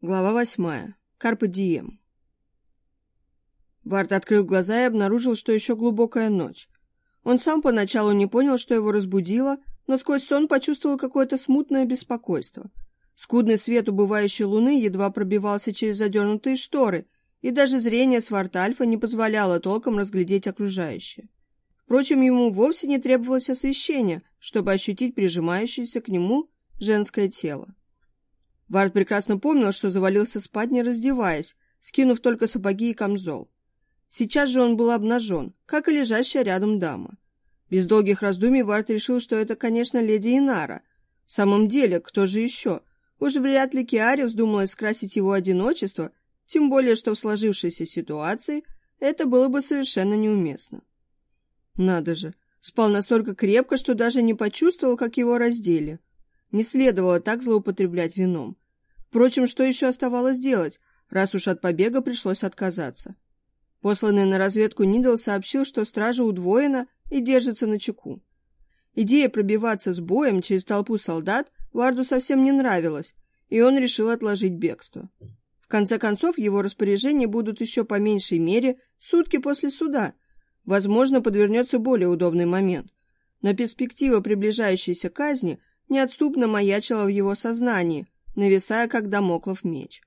Глава восьмая. Карпа Дием. Варт открыл глаза и обнаружил, что еще глубокая ночь. Он сам поначалу не понял, что его разбудило, но сквозь сон почувствовал какое-то смутное беспокойство. Скудный свет убывающей луны едва пробивался через задернутые шторы, и даже зрение Свартальфа не позволяло толком разглядеть окружающее. Впрочем, ему вовсе не требовалось освещения, чтобы ощутить прижимающееся к нему женское тело. Вард прекрасно помнил, что завалился спать, не раздеваясь, скинув только сапоги и камзол. Сейчас же он был обнажен, как и лежащая рядом дама. Без долгих раздумий Вард решил, что это, конечно, леди Инара. В самом деле, кто же еще? Уж вряд ли Киаре вздумалось скрасить его одиночество, тем более, что в сложившейся ситуации это было бы совершенно неуместно. Надо же, спал настолько крепко, что даже не почувствовал, как его раздели. Не следовало так злоупотреблять вином. Впрочем, что еще оставалось делать, раз уж от побега пришлось отказаться? Посланный на разведку Нидл сообщил, что стража удвоена и держится на чеку. Идея пробиваться с боем через толпу солдат Варду совсем не нравилась, и он решил отложить бегство. В конце концов, его распоряжения будут еще по меньшей мере сутки после суда. Возможно, подвернется более удобный момент. Но перспектива приближающейся казни неотступно маячила в его сознании, нависая, как домоклов меч.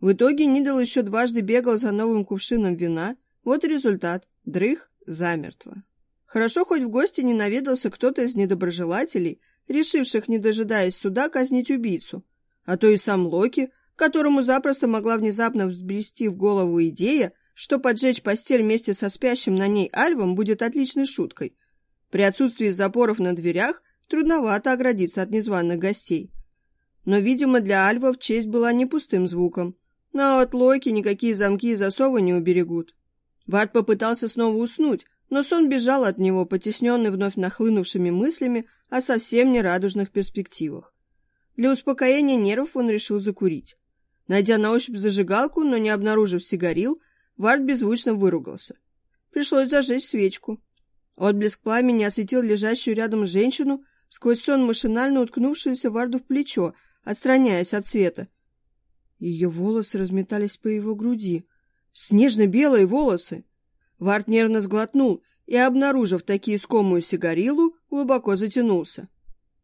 В итоге Нидал еще дважды бегал за новым кувшином вина, вот и результат – дрых замертво. Хорошо, хоть в гости не наведался кто-то из недоброжелателей, решивших, не дожидаясь суда, казнить убийцу, а то и сам Локи, которому запросто могла внезапно взбрести в голову идея, что поджечь постель вместе со спящим на ней Альвом будет отличной шуткой. При отсутствии запоров на дверях трудновато оградиться от незваных гостей. Но, видимо, для альвов честь была не пустым звуком. Но от Локи никакие замки и засовы не уберегут. Вард попытался снова уснуть, но сон бежал от него, потесненный вновь нахлынувшими мыслями о совсем нерадужных перспективах. Для успокоения нервов он решил закурить. Найдя на ощупь зажигалку, но не обнаружив сигарил, Вард беззвучно выругался. Пришлось зажечь свечку. Отблеск пламени осветил лежащую рядом женщину, сквозь сон машинально уткнувшуюся Варду в плечо, отстраняясь от света. Ее волосы разметались по его груди. Снежно-белые волосы! Вард нервно сглотнул и, обнаружив такие искомую сигарилу, глубоко затянулся.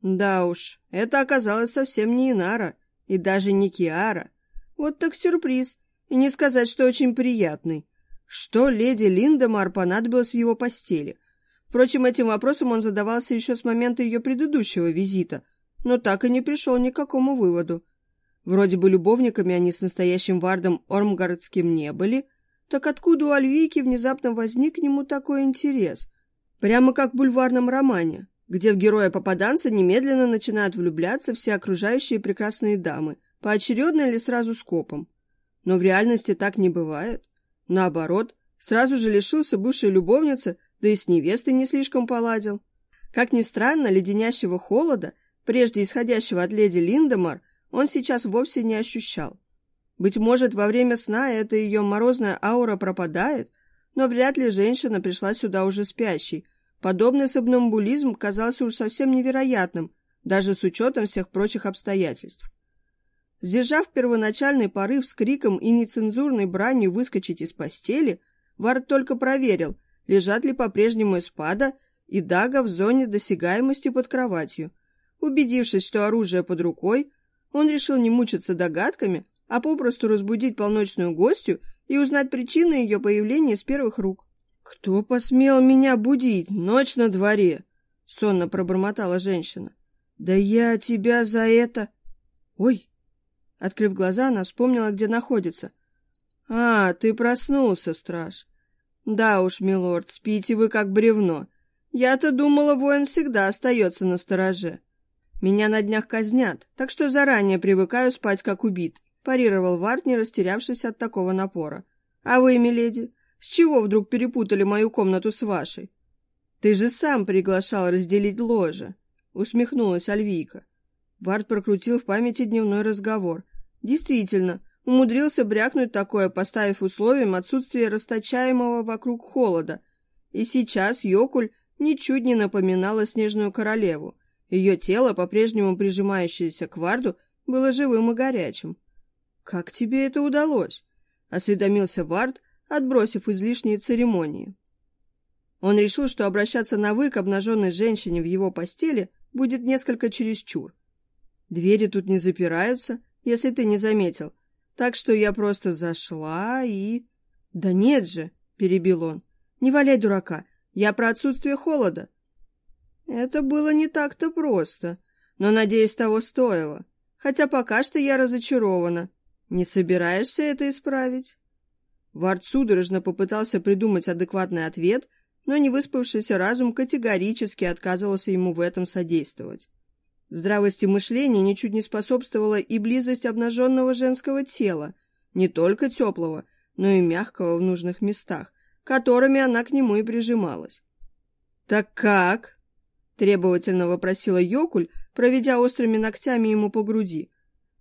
Да уж, это оказалось совсем не Инара и даже не Киара. Вот так сюрприз, и не сказать, что очень приятный. Что леди Линдемар понадобилось в его постели — Впрочем, этим вопросом он задавался еще с момента ее предыдущего визита, но так и не пришел ни к какому выводу. Вроде бы любовниками они с настоящим Вардом Ормгардским не были, так откуда у Альвики внезапно возник к нему такой интерес? Прямо как в бульварном романе, где в героя-попаданца немедленно начинают влюбляться все окружающие прекрасные дамы, поочередно или сразу скопом. Но в реальности так не бывает. Наоборот, сразу же лишился бывшей любовницы – да и с невестой не слишком поладил. Как ни странно, леденящего холода, прежде исходящего от леди Линдемар, он сейчас вовсе не ощущал. Быть может, во время сна эта ее морозная аура пропадает, но вряд ли женщина пришла сюда уже спящей. Подобный сомнамбулизм казался уж совсем невероятным, даже с учетом всех прочих обстоятельств. Сдержав первоначальный порыв с криком и нецензурной бранью выскочить из постели, Вард только проверил – лежат ли по-прежнему эспада и дага в зоне досягаемости под кроватью. Убедившись, что оружие под рукой, он решил не мучиться догадками, а попросту разбудить полночную гостью и узнать причины ее появления с первых рук. «Кто посмел меня будить? Ночь на дворе!» — сонно пробормотала женщина. «Да я тебя за это...» «Ой!» Открыв глаза, она вспомнила, где находится. «А, ты проснулся, страж. «Да уж, милорд, спите вы как бревно. Я-то думала, воин всегда остается на стороже. Меня на днях казнят, так что заранее привыкаю спать как убит», парировал Варт, не растерявшись от такого напора. «А вы, миледи, с чего вдруг перепутали мою комнату с вашей?» «Ты же сам приглашал разделить ложе», — усмехнулась Альвийка. Варт прокрутил в памяти дневной разговор. Действительно, умудрился брякнуть такое, поставив условием отсутствие расточаемого вокруг холода. И сейчас Йокуль ничуть не напоминала снежную королеву. Ее тело, по-прежнему прижимающееся к Варду, было живым и горячим. «Как тебе это удалось?» — осведомился Вард, отбросив излишние церемонии. Он решил, что обращаться на «вы» к обнаженной женщине в его постели будет несколько чересчур. Двери тут не запираются, если ты не заметил, так что я просто зашла и... — Да нет же, — перебил он, — не валяй дурака, я про отсутствие холода. Это было не так-то просто, но, надеюсь, того стоило. Хотя пока что я разочарована. Не собираешься это исправить? Вард судорожно попытался придумать адекватный ответ, но невыспавшийся разум категорически отказывался ему в этом содействовать. Здравости мышления ничуть не способствовала и близость обнаженного женского тела, не только теплого, но и мягкого в нужных местах, которыми она к нему и прижималась. «Так как?» — требовательно вопросила Йокуль, проведя острыми ногтями ему по груди.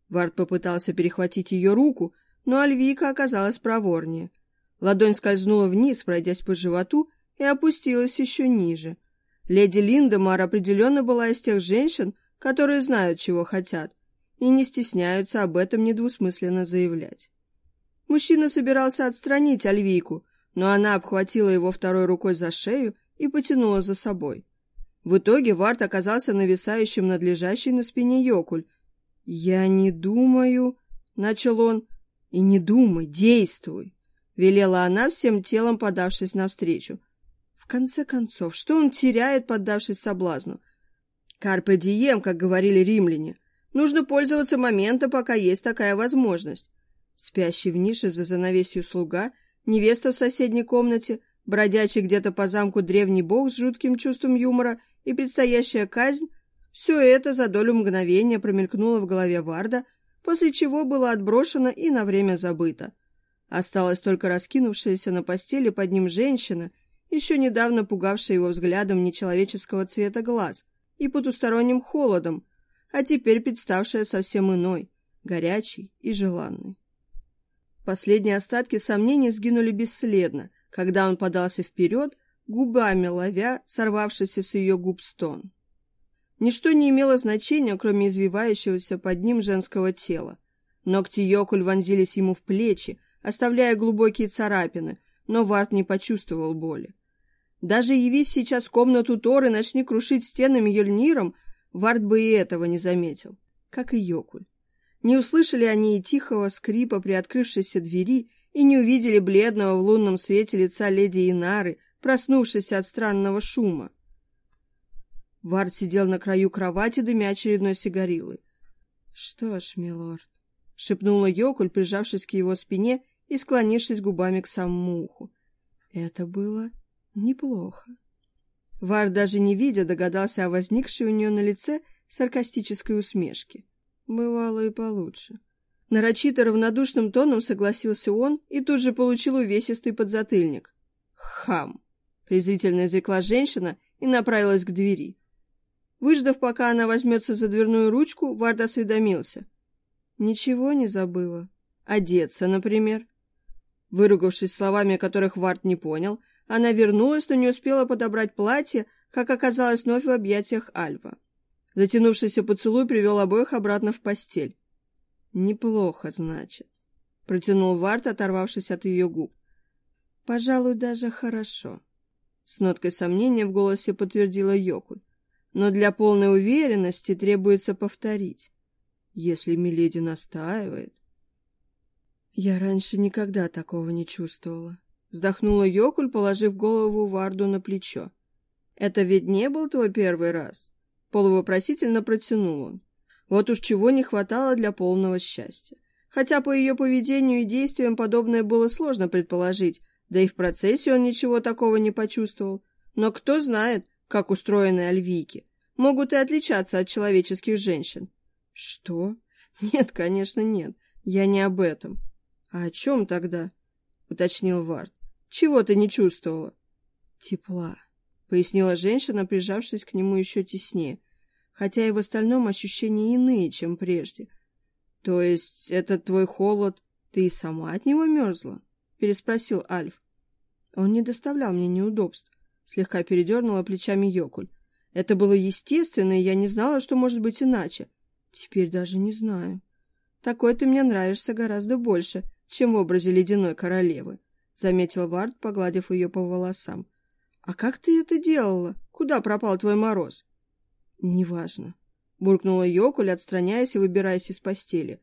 Вард попытался перехватить ее руку, но Альвика оказалась проворнее. Ладонь скользнула вниз, пройдясь по животу, и опустилась еще ниже. Леди Линдемар определенно была из тех женщин, которые знают, чего хотят, и не стесняются об этом недвусмысленно заявлять. Мужчина собирался отстранить Альвийку, но она обхватила его второй рукой за шею и потянула за собой. В итоге Варт оказался нависающим над лежащей на спине Йокуль. «Я не думаю...» — начал он. «И не думай, действуй!» — велела она, всем телом подавшись навстречу. В конце концов, что он теряет, поддавшись соблазну? Карпе дием, как говорили римляне. Нужно пользоваться моментом, пока есть такая возможность. Спящий в нише за занавесью слуга, невеста в соседней комнате, бродячий где-то по замку древний бог с жутким чувством юмора и предстоящая казнь — все это за долю мгновения промелькнуло в голове Варда, после чего было отброшено и на время забыто. Осталась только раскинувшаяся на постели под ним женщина, еще недавно пугавшая его взглядом нечеловеческого цвета глаз — и потусторонним холодом, а теперь представшая совсем иной, горячей и желанной. Последние остатки сомнений сгинули бесследно, когда он подался вперед, губами ловя сорвавшийся с ее губ стон. Ничто не имело значения, кроме извивающегося под ним женского тела. Ногти Йокуль вонзились ему в плечи, оставляя глубокие царапины, но Варт не почувствовал боли. Даже явись сейчас в комнату Тор и начни крушить стенами Йольниром, Вард бы и этого не заметил, как и Йокуль. Не услышали они и тихого скрипа при открывшейся двери, и не увидели бледного в лунном свете лица леди Инары, проснувшейся от странного шума. Вард сидел на краю кровати, дымя очередной сигарилы. — Что ж, милорд, — шепнула Йокуль, прижавшись к его спине и склонившись губами к самому уху. — Это было Неплохо. Вар, даже не видя, догадался о возникшей у нее на лице саркастической усмешке. Бывало и получше. Нарочито равнодушным тоном согласился он и тут же получил увесистый подзатыльник. «Хам!» — презрительно изрекла женщина и направилась к двери. Выждав, пока она возьмется за дверную ручку, Вард осведомился. «Ничего не забыла. Одеться, например?» Выругавшись словами, которых Вард не понял, она вернулась, но не успела подобрать платье, как оказалось вновь в объятиях Альва. Затянувшийся поцелуй привел обоих обратно в постель. «Неплохо, значит», — протянул Варт, оторвавшись от ее губ. «Пожалуй, даже хорошо», — с ноткой сомнения в голосе подтвердила Йокуль. «Но для полной уверенности требуется повторить. Если Миледи настаивает...» «Я раньше никогда такого не чувствовала», Вздохнула Йокуль, положив голову Варду на плечо. «Это ведь не был твой первый раз?» Полувопросительно протянул он. Вот уж чего не хватало для полного счастья. Хотя по ее поведению и действиям подобное было сложно предположить, да и в процессе он ничего такого не почувствовал. Но кто знает, как устроены альвийки. Могут и отличаться от человеческих женщин. Что? Нет, конечно, нет. Я не об этом. А о чем тогда? Уточнил Вард. Чего ты не чувствовала? Тепла, пояснила женщина, прижавшись к нему еще теснее, хотя и в остальном ощущения иные, чем прежде. То есть этот твой холод, ты и сама от него мерзла? Переспросил Альф. Он не доставлял мне неудобств, слегка передернула плечами Йокуль. Это было естественно, и я не знала, что может быть иначе. Теперь даже не знаю. Такой ты мне нравишься гораздо больше, чем в образе ледяной королевы», — заметил Вард, погладив ее по волосам. «А как ты это делала? Куда пропал твой мороз?» «Неважно», — буркнула Йокуль, отстраняясь и выбираясь из постели.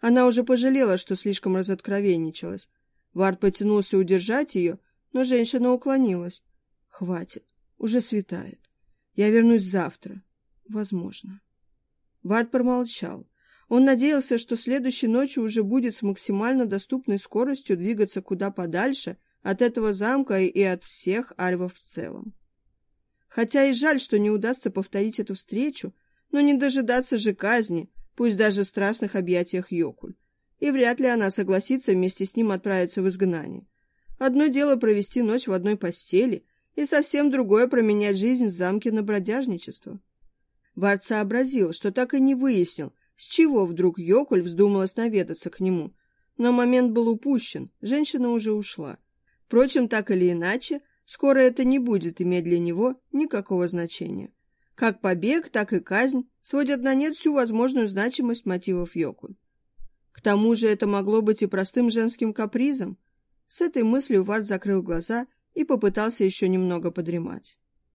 Она уже пожалела, что слишком разоткровенничалась. Вард потянулся удержать ее, но женщина уклонилась. «Хватит, уже светает. Я вернусь завтра. Возможно». Вард промолчал. Он надеялся, что следующей ночью уже будет с максимально доступной скоростью двигаться куда подальше от этого замка и от всех альвов в целом. Хотя и жаль, что не удастся повторить эту встречу, но не дожидаться же казни, пусть даже в страстных объятиях Йокуль. И вряд ли она согласится вместе с ним отправиться в изгнание. Одно дело провести ночь в одной постели, и совсем другое променять жизнь в замке на бродяжничество. Вард сообразил, что так и не выяснил, с чего вдруг Йокуль вздумалась наведаться к нему. Но момент был упущен, женщина уже ушла. Впрочем, так или иначе, скоро это не будет иметь для него никакого значения. Как побег, так и казнь сводят на нет всю возможную значимость мотивов Йокуль. К тому же это могло быть и простым женским капризом. С этой мыслью Вард закрыл глаза и попытался еще немного подремать.